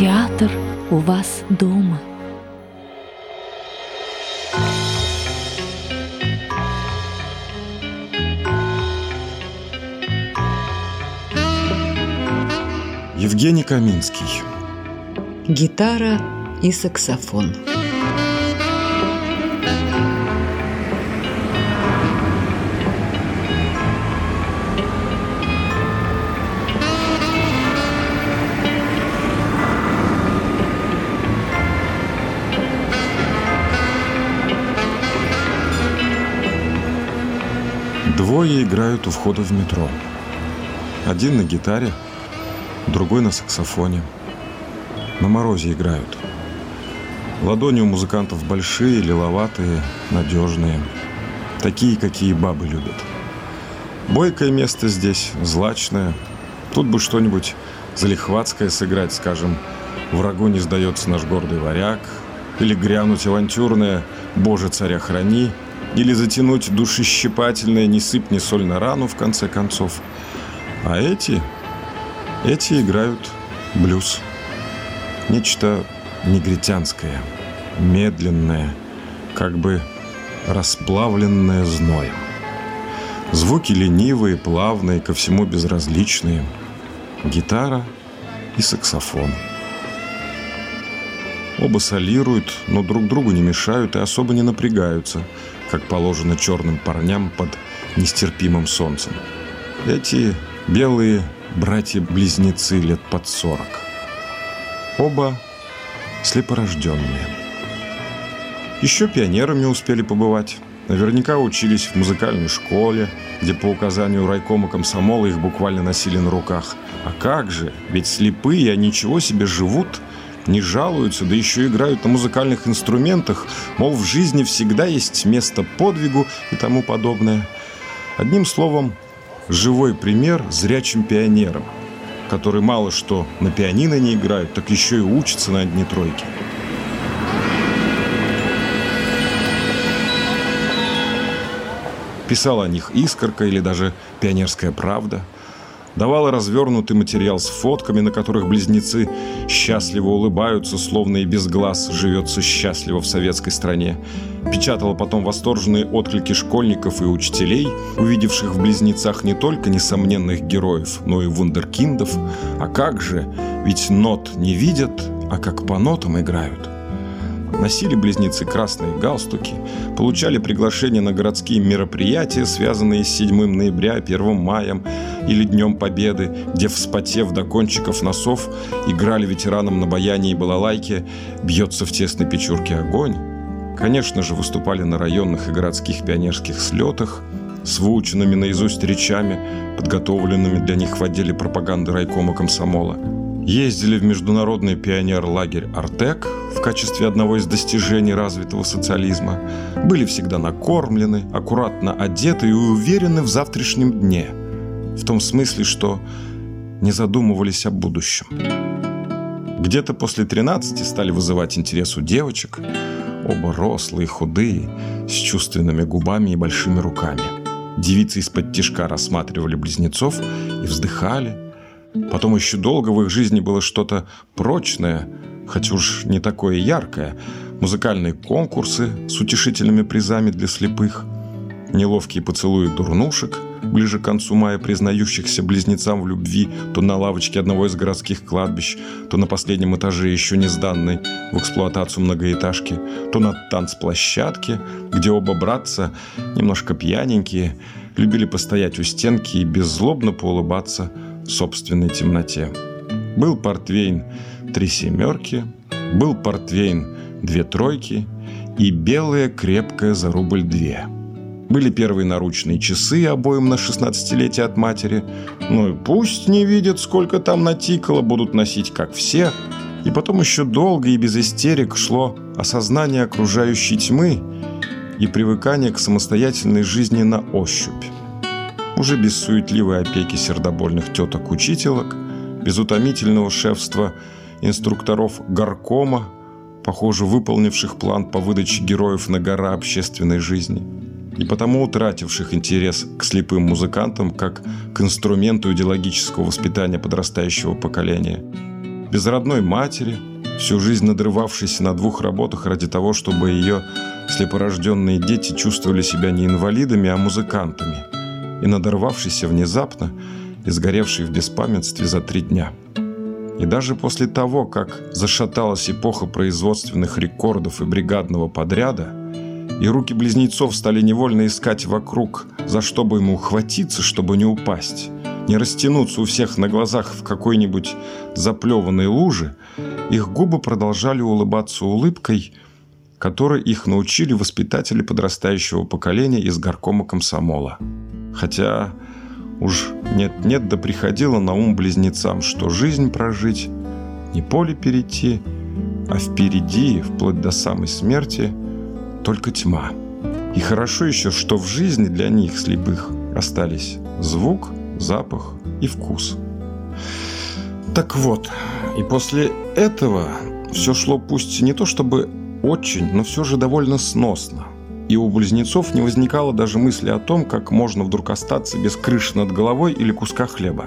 Театр у вас дома. Евгений Каминский. Гитара и саксофон. Двое играют у входа в метро. Один на гитаре, другой на саксофоне. На морозе играют. Ладони у музыкантов большие, лиловатые, надежные. Такие, какие бабы любят. Бойкое место здесь, злачное. Тут бы что-нибудь залихватское сыграть, скажем, «Врагу не сдается наш гордый варяг», или грянуть авантюрное «Боже, царя храни», или затянуть душещипательное «Не сыпь ни соль на рану» в конце концов. А эти, эти играют блюз. Нечто негритянское, медленное, как бы расплавленное зноем. Звуки ленивые, плавные, ко всему безразличные. Гитара и саксофон. Оба солируют, но друг другу не мешают и особо не напрягаются – как положено черным парням под нестерпимым солнцем. Эти белые братья-близнецы лет под сорок. Оба слепорожденные. Еще пионерами успели побывать. Наверняка учились в музыкальной школе, где по указанию райкома комсомола их буквально носили на руках. А как же, ведь слепые, а ничего себе живут – не жалуются, да еще играют на музыкальных инструментах, мол, в жизни всегда есть место подвигу и тому подобное. Одним словом, живой пример зрячим пионерам, которые мало что на пианино не играют, так еще и учатся на одни тройки. Писала о них «Искорка» или даже «Пионерская правда» давала развернутый материал с фотками, на которых близнецы счастливо улыбаются, словно и без глаз живется счастливо в советской стране. Печатала потом восторженные отклики школьников и учителей, увидевших в близнецах не только несомненных героев, но и вундеркиндов. А как же, ведь нот не видят, а как по нотам играют – Носили близнецы красные галстуки, получали приглашения на городские мероприятия, связанные с 7 ноября, 1 маем или Днем Победы, где, вспотев до кончиков носов, играли ветеранам на баяне и балалайке «Бьется в тесной печурке огонь». Конечно же, выступали на районных и городских пионерских слетах, с выученными наизусть речами, подготовленными для них в отделе пропаганды райкома комсомола – Ездили в международный пионер-лагерь «Артек» в качестве одного из достижений развитого социализма. Были всегда накормлены, аккуратно одеты и уверены в завтрашнем дне. В том смысле, что не задумывались о будущем. Где-то после 13 стали вызывать интерес у девочек. Оба рослые, худые, с чувственными губами и большими руками. Девицы из-под тишка рассматривали близнецов и вздыхали – Потом еще долго в их жизни было что-то прочное, хоть уж не такое яркое. Музыкальные конкурсы с утешительными призами для слепых, неловкие поцелуи дурнушек, ближе к концу мая признающихся близнецам в любви то на лавочке одного из городских кладбищ, то на последнем этаже еще не сданной в эксплуатацию многоэтажки, то на танцплощадке, где оба братца, немножко пьяненькие, любили постоять у стенки и беззлобно поулыбаться – собственной темноте. Был портвейн «Три семерки», был портвейн «Две тройки» и белая крепкая за рубль две. Были первые наручные часы обоим на 16-летие от матери. Ну и пусть не видят, сколько там натикало, будут носить как все. И потом еще долго и без истерик шло осознание окружающей тьмы и привыкание к самостоятельной жизни на ощупь уже без суетливой опеки сердобольных теток-учителок, без утомительного шефства инструкторов горкома, похоже, выполнивших план по выдаче героев на гора общественной жизни, и потому утративших интерес к слепым музыкантам как к инструменту идеологического воспитания подрастающего поколения. без родной матери, всю жизнь надрывавшейся на двух работах ради того, чтобы ее слепорожденные дети чувствовали себя не инвалидами, а музыкантами, и надорвавшийся внезапно и сгоревший в беспамятстве за три дня. И даже после того, как зашаталась эпоха производственных рекордов и бригадного подряда, и руки близнецов стали невольно искать вокруг, за что бы ему ухватиться, чтобы не упасть, не растянуться у всех на глазах в какой-нибудь заплеванной луже, их губы продолжали улыбаться улыбкой, которой их научили воспитатели подрастающего поколения из горкома комсомола. Хотя уж нет-нет да приходило на ум близнецам, что жизнь прожить, не поле перейти, а впереди, вплоть до самой смерти, только тьма. И хорошо еще, что в жизни для них, слепых, остались звук, запах и вкус. Так вот, и после этого все шло пусть не то чтобы очень, но все же довольно сносно. И у близнецов не возникало даже мысли о том, как можно вдруг остаться без крыши над головой или куска хлеба.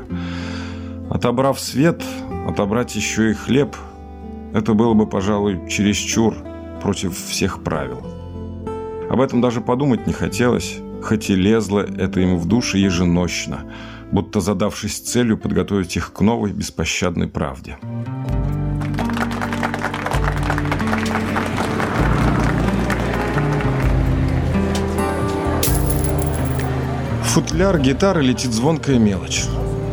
Отобрав свет, отобрать еще и хлеб – это было бы, пожалуй, чересчур против всех правил. Об этом даже подумать не хотелось, хоть и лезло это ему в душе еженощно – будто задавшись целью подготовить их к новой беспощадной правде. Футляр гитары летит звонкая мелочь.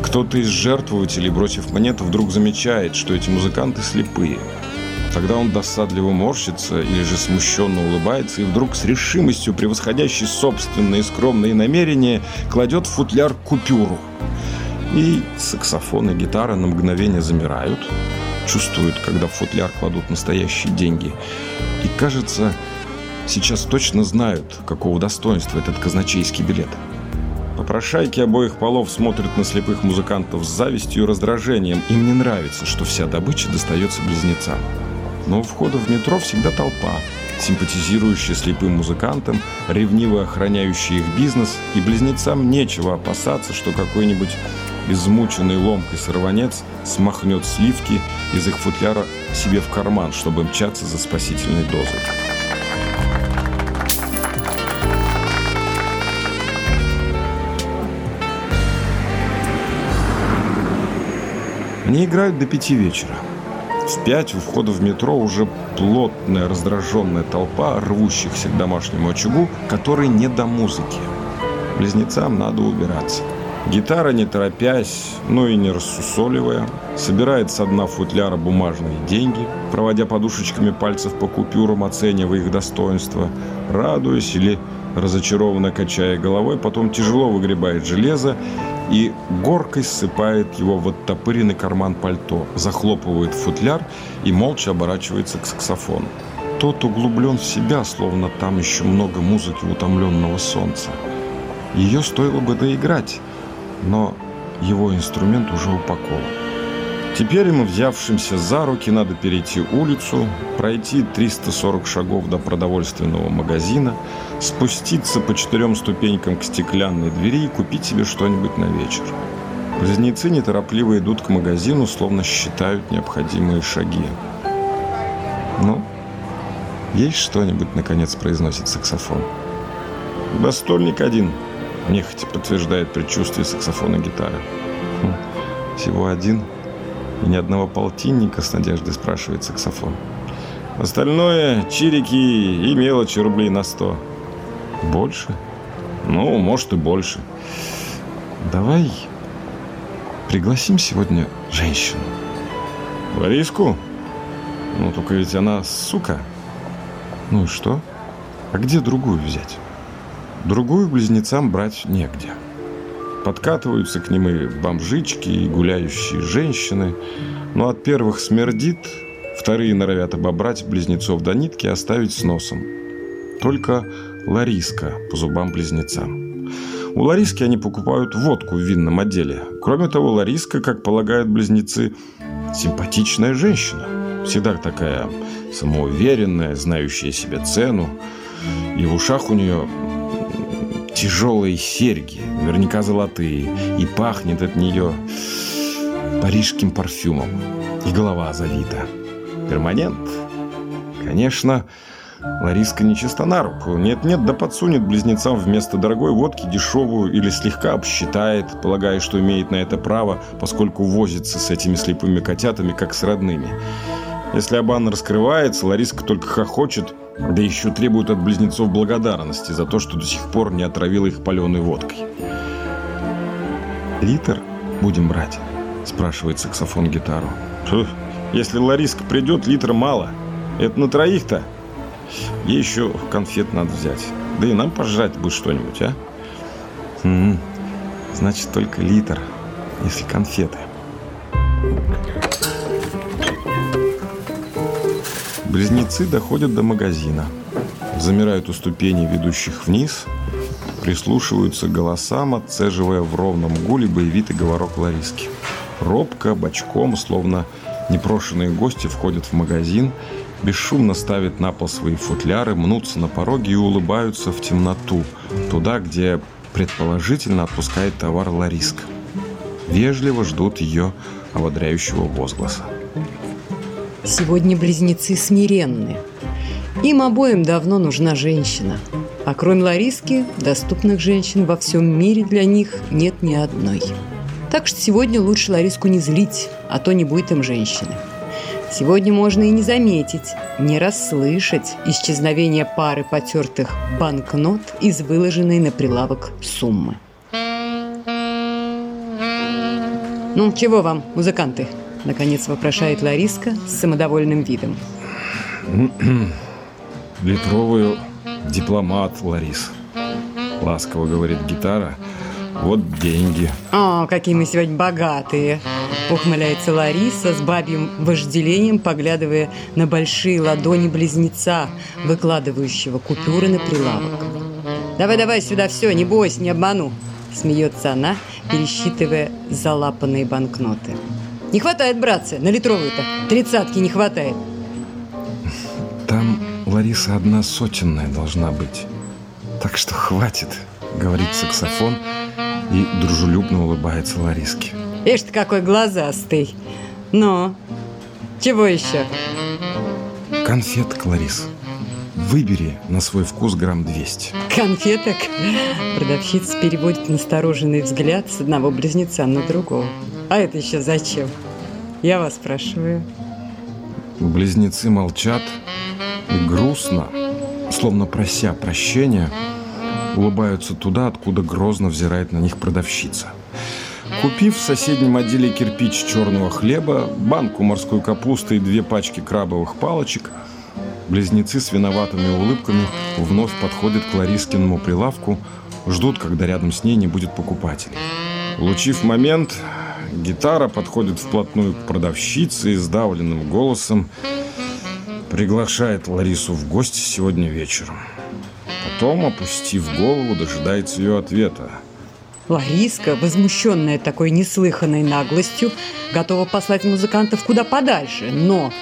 Кто-то из жертвователей, бросив монету, вдруг замечает, что эти музыканты слепые – Тогда он досадливо морщится или же смущенно улыбается и вдруг с решимостью, превосходящей собственные скромные намерения, кладет в футляр купюру. И саксофон и гитара на мгновение замирают, чувствуют, когда в футляр кладут настоящие деньги. И кажется, сейчас точно знают, какого достоинства этот казначейский билет. Попрошайки обоих полов смотрят на слепых музыкантов с завистью и раздражением. Им не нравится, что вся добыча достается близнецам. Но у входа в метро всегда толпа, симпатизирующая слепым музыкантам, ревниво охраняющая их бизнес, и близнецам нечего опасаться, что какой-нибудь измученный ломкой сорванец смахнет сливки из их футляра себе в карман, чтобы мчаться за спасительной дозой. Они играют до пяти вечера. В пять у входа в метро уже плотная раздраженная толпа рвущихся к домашнему очагу, который не до музыки. Близнецам надо убираться. Гитара, не торопясь, но и не рассусоливая, собирает со дна футляра бумажные деньги, проводя подушечками пальцев по купюрам, оценивая их достоинство, радуясь или разочарованно качая головой, потом тяжело выгребает железо и горкой ссыпает его в оттопыренный карман пальто, захлопывает футляр и молча оборачивается к саксофону. Тот углублен в себя, словно там еще много музыки утомленного солнца. Ее стоило бы доиграть, но его инструмент уже упакован. Теперь ему, взявшимся за руки, надо перейти улицу, пройти 340 шагов до продовольственного магазина, спуститься по четырем ступенькам к стеклянной двери и купить себе что-нибудь на вечер. Близнецы неторопливо идут к магазину, словно считают необходимые шаги. «Ну, есть что-нибудь?» – наконец произносит саксофон. «Да стольник один», – нехотя подтверждает предчувствие саксофона гитары. Хм, «Всего один?» И ни одного полтинника с надеждой спрашивает саксофон. Остальное – чирики и мелочи рублей на сто. Больше? Ну, может и больше. Давай пригласим сегодня женщину. Лариску? Ну, только ведь она сука. Ну и что? А где другую взять? Другую близнецам брать негде. Подкатываются к ним и бомжички, и гуляющие женщины. Но от первых смердит, вторые норовят обобрать близнецов до нитки и оставить с носом. Только Лариска по зубам близнецам. У Лариски они покупают водку в винном отделе. Кроме того, Лариска, как полагают близнецы, симпатичная женщина. Всегда такая самоуверенная, знающая себе цену. И в ушах у нее тяжелые серьги, наверняка золотые, и пахнет от нее парижским парфюмом. И голова завита. Перманент. Конечно, Лариска не чиста на руку. Нет-нет, да подсунет близнецам вместо дорогой водки дешевую или слегка обсчитает, полагая, что имеет на это право, поскольку возится с этими слепыми котятами, как с родными. Если обан раскрывается, Лариска только хохочет, да еще требует от близнецов благодарности за то, что до сих пор не отравила их паленой водкой. «Литр будем брать?» – спрашивает саксофон гитару. «Если Лариска придет, литра мало. Это на троих-то?» Ей еще конфет надо взять. Да и нам пожрать бы что-нибудь, а? М -м, значит, только литр, если конфеты. Близнецы доходят до магазина. Замирают у ступеней, ведущих вниз, прислушиваются к голосам, отцеживая в ровном гуле боевитый говорок Лариски. Робко, бочком, словно непрошенные гости входят в магазин бесшумно ставят на пол свои футляры, мнутся на пороге и улыбаются в темноту, туда, где предположительно отпускает товар Лариска. Вежливо ждут ее ободряющего возгласа. Сегодня близнецы смиренны. Им обоим давно нужна женщина. А кроме Лариски, доступных женщин во всем мире для них нет ни одной. Так что сегодня лучше Лариску не злить, а то не будет им женщины. Сегодня можно и не заметить, не расслышать исчезновение пары потертых банкнот из выложенной на прилавок суммы. «Ну, чего вам, музыканты?» – наконец вопрошает Лариска с самодовольным видом. «Литровую дипломат, Ларис», – ласково говорит гитара. «Вот деньги». «О, какие мы сегодня богатые!» Ухмыляется Лариса с бабьим вожделением, поглядывая на большие ладони близнеца, выкладывающего купюры на прилавок. «Давай-давай сюда все, не бойся, не обману!» Смеется она, пересчитывая залапанные банкноты. «Не хватает, братцы, на литровую-то. Тридцатки не хватает». «Там, Лариса, одна сотенная должна быть. Так что хватит», — говорит саксофон и дружелюбно улыбается Лариске. Ишь ты какой глазастый. Ну, чего еще? Конфет, Кларис. Выбери на свой вкус грамм 200. Конфеток? Продавщица переводит настороженный взгляд с одного близнеца на другого. А это еще зачем? Я вас спрашиваю. Близнецы молчат и грустно, словно прося прощения, улыбаются туда, откуда грозно взирает на них продавщица – Купив в соседнем отделе кирпич черного хлеба, банку морской капусты и две пачки крабовых палочек, близнецы с виноватыми улыбками вновь подходят к Ларискиному прилавку, ждут, когда рядом с ней не будет покупателей. Улучив момент, гитара подходит вплотную к продавщице и сдавленным голосом приглашает Ларису в гости сегодня вечером. Потом, опустив голову, дожидается ее ответа – Лариска, возмущенная такой неслыханной наглостью, готова послать музыкантов куда подальше, но,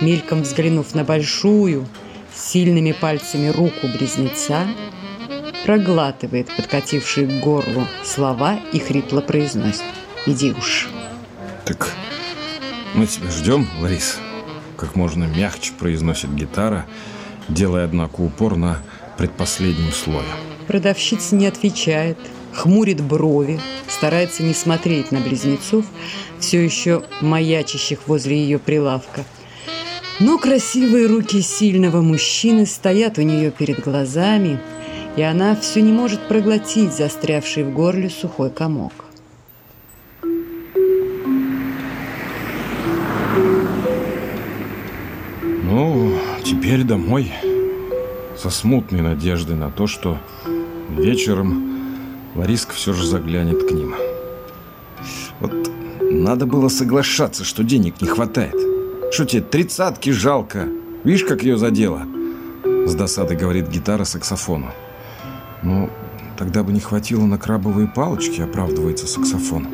мельком взглянув на большую, сильными пальцами руку близнеца, проглатывает подкатившие к горлу слова и хрипло произносит «Иди уж». «Так мы тебя ждем, Ларис?» Как можно мягче произносит гитара, делая, однако, упор на предпоследнем слое. Продавщица не отвечает – хмурит брови, старается не смотреть на близнецов, все еще маячащих возле ее прилавка. Но красивые руки сильного мужчины стоят у нее перед глазами, и она все не может проглотить застрявший в горле сухой комок. Ну, теперь домой. Со смутной надеждой на то, что вечером Лариска все же заглянет к ним. Вот надо было соглашаться, что денег не хватает. Что тебе, тридцатки жалко? Видишь, как ее задело? С досадой говорит гитара саксофону. Ну, тогда бы не хватило на крабовые палочки, оправдывается саксофон.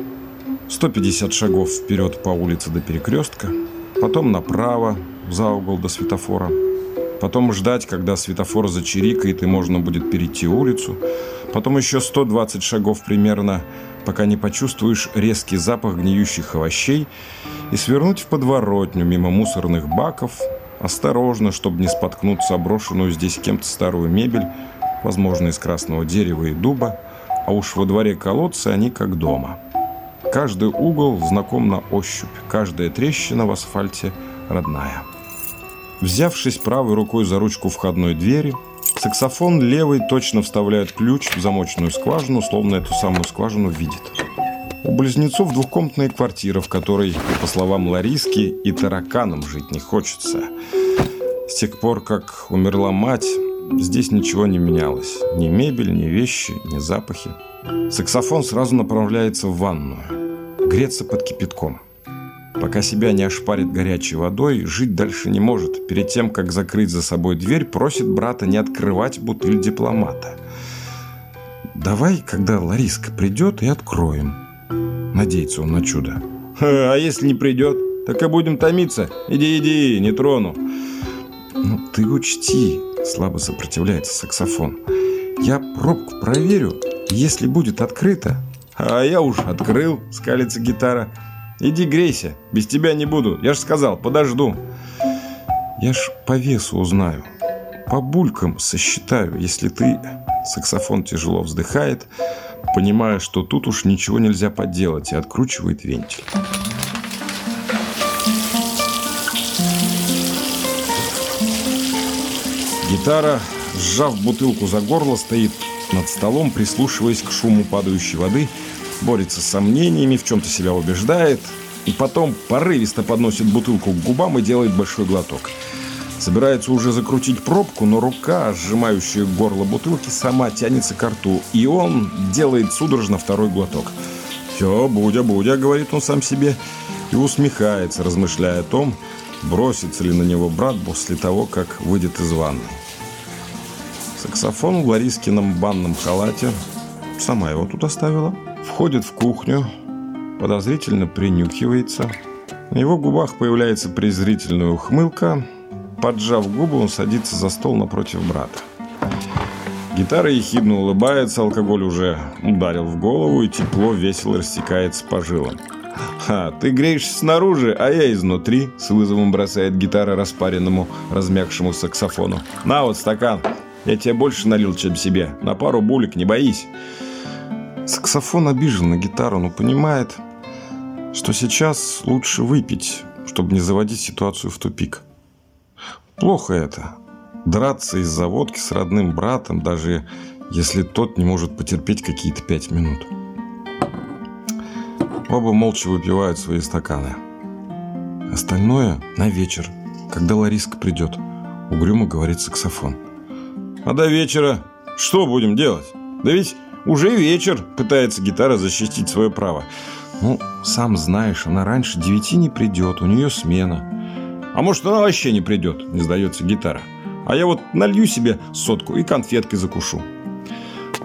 150 шагов вперед по улице до перекрестка, потом направо, за угол до светофора, потом ждать, когда светофор зачирикает и можно будет перейти улицу, Потом еще 120 шагов примерно пока не почувствуешь резкий запах гниющих овощей и свернуть в подворотню мимо мусорных баков, осторожно, чтобы не споткнуться оброшенную здесь кем-то старую мебель, возможно, из красного дерева и дуба, а уж во дворе колодца они как дома. Каждый угол знаком на ощупь, каждая трещина в асфальте родная. Взявшись правой рукой за ручку входной двери, саксофон левый точно вставляет ключ в замочную скважину, словно эту самую скважину видит. У близнецов двухкомнатная квартира, в которой, по словам Лариски, и тараканам жить не хочется. С тех пор, как умерла мать, здесь ничего не менялось. Ни мебель, ни вещи, ни запахи. Саксофон сразу направляется в ванную. Греться под кипятком. Пока себя не ошпарит горячей водой, жить дальше не может. Перед тем, как закрыть за собой дверь, просит брата не открывать бутыль дипломата. «Давай, когда Лариска придет, и откроем», Надеется он на чудо. А если не придет? Так и будем томиться. Иди, иди, не трону. Ну, ты учти, слабо сопротивляется саксофон. Я пробку проверю, если будет открыто. А я уж открыл, скалится гитара. Иди грейся, без тебя не буду. Я ж сказал, подожду. Я ж по весу узнаю. По булькам сосчитаю, если ты... Саксофон тяжело вздыхает, понимая, что тут уж ничего нельзя поделать, и откручивает вентиль. Гитара, сжав бутылку за горло, стоит над столом, прислушиваясь к шуму падающей воды, борется с сомнениями, в чем-то себя убеждает, и потом порывисто подносит бутылку к губам и делает большой глоток – Собирается уже закрутить пробку, но рука, сжимающая горло бутылки, сама тянется к рту, и он делает судорожно второй глоток. «Все, Будя, Будя», — говорит он сам себе, и усмехается, размышляя о том, бросится ли на него брат после того, как выйдет из ванны. Саксофон в Ларискином банном халате, сама его тут оставила, входит в кухню, подозрительно принюхивается. На его губах появляется презрительная ухмылка — Поджав губы, он садится за стол напротив брата. Гитара ехидно улыбается, алкоголь уже ударил в голову, и тепло весело растекается по жилам. «Ха, ты греешься снаружи, а я изнутри», — с вызовом бросает гитара распаренному, размягшему саксофону. «На вот стакан, я тебе больше налил, чем себе. На пару булек, не боись». Саксофон обижен на гитару, но понимает, что сейчас лучше выпить, чтобы не заводить ситуацию в тупик. Плохо это. Драться из-за водки с родным братом, даже если тот не может потерпеть какие-то пять минут. Оба молча выпивают свои стаканы. Остальное на вечер, когда Лариска придет. Угрюмо говорит саксофон. А до вечера что будем делать? Да ведь уже вечер, пытается гитара защитить свое право. Ну, сам знаешь, она раньше девяти не придет, у нее смена. А может, она вообще не придет, не сдается гитара. А я вот налью себе сотку и конфеткой закушу.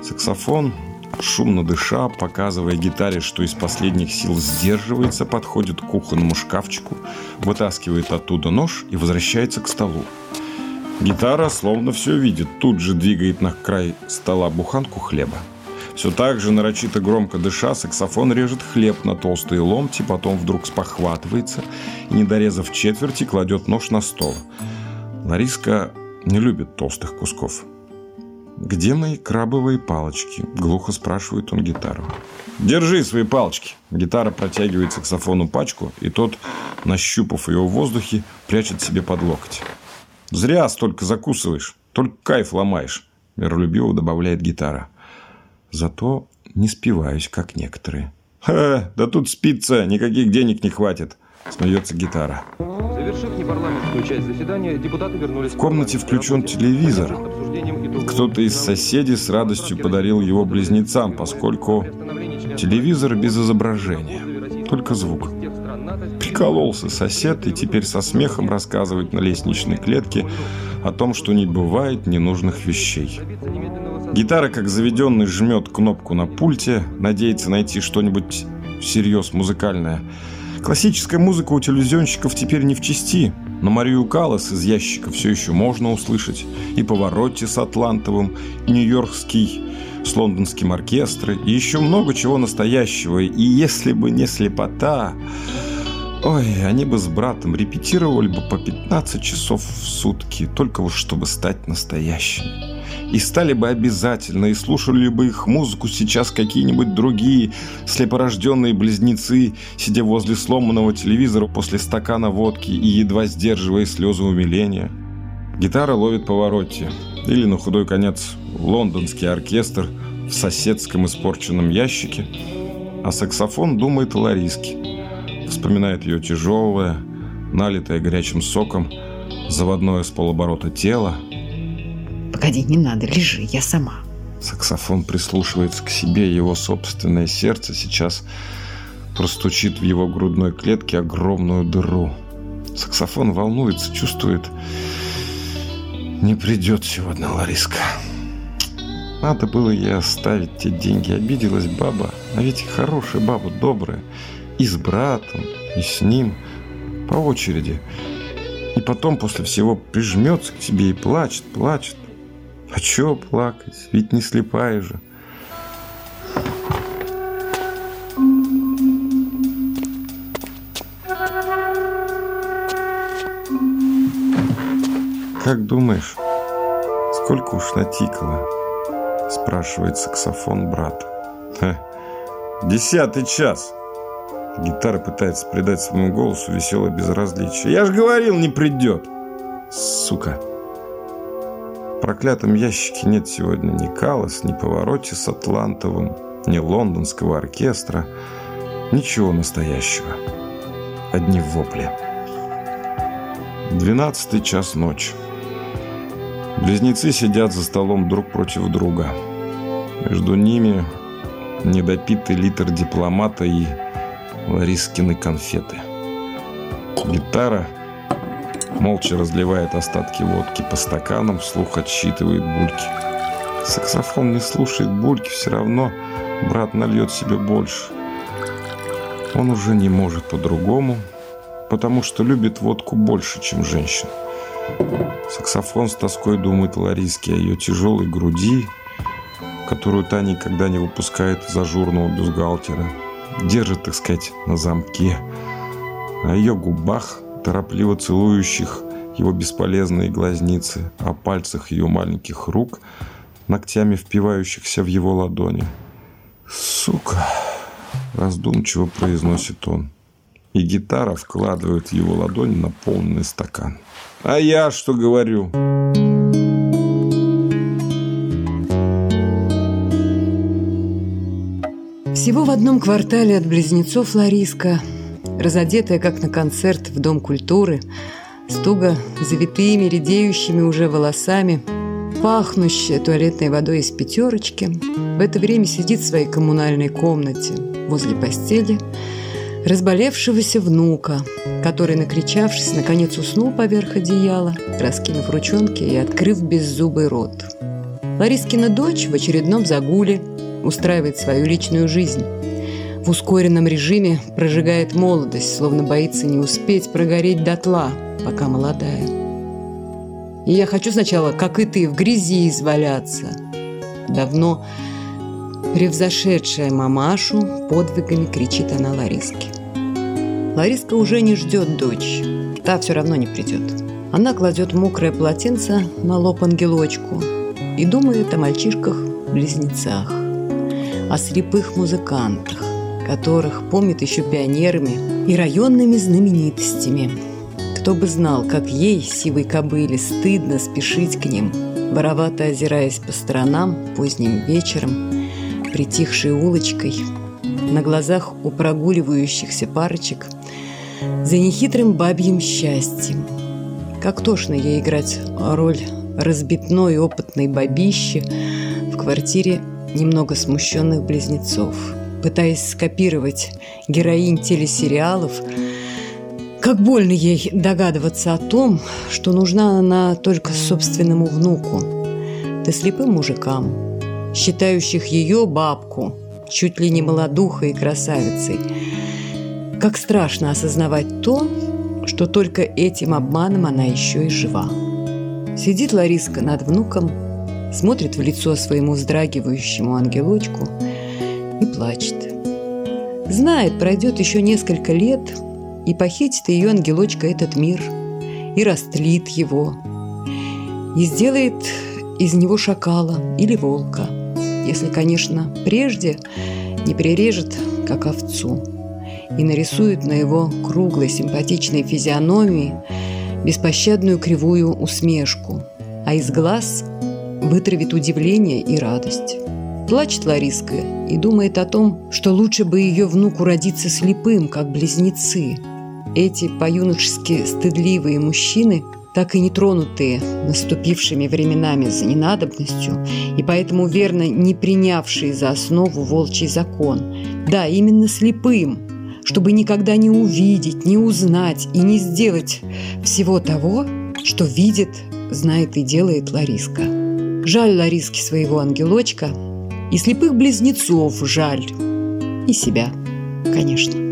Саксофон, шумно дыша, показывая гитаре, что из последних сил сдерживается, подходит к кухонному шкафчику, вытаскивает оттуда нож и возвращается к столу. Гитара, словно все видит, тут же двигает на край стола буханку хлеба. Все так же нарочито громко дыша, саксофон режет хлеб на толстые ломти, потом вдруг спохватывается и, не дорезав четверти, кладет нож на стол. Лариска не любит толстых кусков. «Где мои крабовые палочки?» – глухо спрашивает он гитару. «Держи свои палочки!» Гитара протягивает саксофону пачку, и тот, нащупав ее в воздухе, прячет себе под локоть. «Зря столько закусываешь, только кайф ломаешь», – миролюбиво добавляет гитара. Зато не спиваюсь, как некоторые. «Ха, да тут спится, никаких денег не хватит!» Смеется гитара. Завершив непарламентскую часть заседания, депутаты вернулись в комнате включен телевизор. Кто-то из соседей с радостью подарил его близнецам, поскольку телевизор без изображения, только звук. Прикололся сосед и теперь со смехом рассказывает на лестничной клетке о том, что не бывает ненужных вещей. Гитара, как заведенный, жмет кнопку на пульте, надеется найти что-нибудь всерьез музыкальное. Классическая музыка у телевизионщиков теперь не в чести, но Марию Каллас из ящика все еще можно услышать. И Поворотти с Атлантовым, и Нью-Йоркский с лондонским оркестром, и еще много чего настоящего. И если бы не слепота... Ой, они бы с братом репетировали бы по 15 часов в сутки, только вот чтобы стать настоящими. И стали бы обязательно, и слушали бы их музыку сейчас какие-нибудь другие слепорожденные близнецы, сидя возле сломанного телевизора после стакана водки и едва сдерживая слезы умиления. Гитара ловит повороте, или на худой конец лондонский оркестр в соседском испорченном ящике, а саксофон думает о Лариске, вспоминает ее тяжелое, налитое горячим соком, заводное с полоборота тело, Погоди, не надо, лежи, я сама. Саксофон прислушивается к себе, его собственное сердце сейчас простучит в его грудной клетке огромную дыру. Саксофон волнуется, чувствует, не придет сегодня Лариска. Надо было ей оставить те деньги. Обиделась баба, а ведь хорошая баба, добрая. И с братом, и с ним. По очереди. И потом после всего прижмется к тебе и плачет, плачет. А чё плакать? Ведь не слепая же. Как думаешь, сколько уж натикало? Спрашивает саксофон брат. Десятый час. Гитара пытается придать своему голосу веселое безразличие. Я же говорил, не придет. Сука проклятом ящике нет сегодня ни Калас, ни Повороте с Атлантовым, ни лондонского оркестра. Ничего настоящего. Одни вопли. Двенадцатый час ночи. Близнецы сидят за столом друг против друга. Между ними недопитый литр дипломата и Ларискины конфеты. Гитара – Молча разливает остатки водки по стаканам, вслух отсчитывает бульки. Саксофон не слушает бульки, все равно брат нальет себе больше. Он уже не может по-другому, потому что любит водку больше, чем женщин. Саксофон с тоской думает Лариске о ее тяжелой груди, которую та никогда не выпускает из ажурного бюстгальтера. Держит, так сказать, на замке. О ее губах, торопливо целующих его бесполезные глазницы, о пальцах ее маленьких рук, ногтями впивающихся в его ладони. «Сука!» – раздумчиво произносит он. И гитара вкладывает в его ладонь наполненный стакан. «А я что говорю?» Всего в одном квартале от близнецов Лариска – разодетая, как на концерт в Дом культуры, с туго завитыми, редеющими уже волосами, пахнущая туалетной водой из пятерочки, в это время сидит в своей коммунальной комнате возле постели разболевшегося внука, который, накричавшись, наконец уснул поверх одеяла, раскинув ручонки и открыв беззубый рот. Ларискина дочь в очередном загуле устраивает свою личную жизнь – в ускоренном режиме прожигает молодость, словно боится не успеть прогореть дотла, пока молодая. И я хочу сначала, как и ты, в грязи изваляться. Давно превзошедшая мамашу подвигами кричит она Лариске. Лариска уже не ждет дочь, та все равно не придет. Она кладет мокрое полотенце на лоб ангелочку и думает о мальчишках-близнецах, о слепых музыкантах, которых помнит еще пионерами и районными знаменитостями. Кто бы знал, как ей, сивой кобыле, стыдно спешить к ним, воровато озираясь по сторонам поздним вечером, притихшей улочкой, на глазах у прогуливающихся парочек, за нехитрым бабьим счастьем. Как тошно ей играть роль разбитной опытной бабищи в квартире немного смущенных близнецов – пытаясь скопировать героинь телесериалов, как больно ей догадываться о том, что нужна она только собственному внуку, да слепым мужикам, считающих ее бабку чуть ли не молодухой и красавицей. Как страшно осознавать то, что только этим обманом она еще и жива. Сидит Лариска над внуком, смотрит в лицо своему вздрагивающему ангелочку и плачет. Знает, пройдет еще несколько лет, и похитит ее ангелочка этот мир, и растлит его, и сделает из него шакала или волка, если, конечно, прежде не прирежет, как овцу, и нарисует на его круглой симпатичной физиономии беспощадную кривую усмешку, а из глаз вытравит удивление и радость. Плачет Лариска и думает о том, что лучше бы ее внуку родиться слепым, как близнецы. Эти по-юношески стыдливые мужчины, так и не тронутые наступившими временами за ненадобностью и поэтому верно не принявшие за основу волчий закон. Да, именно слепым, чтобы никогда не увидеть, не узнать и не сделать всего того, что видит, знает и делает Лариска. Жаль Лариске своего ангелочка, и слепых близнецов жаль, и себя, конечно.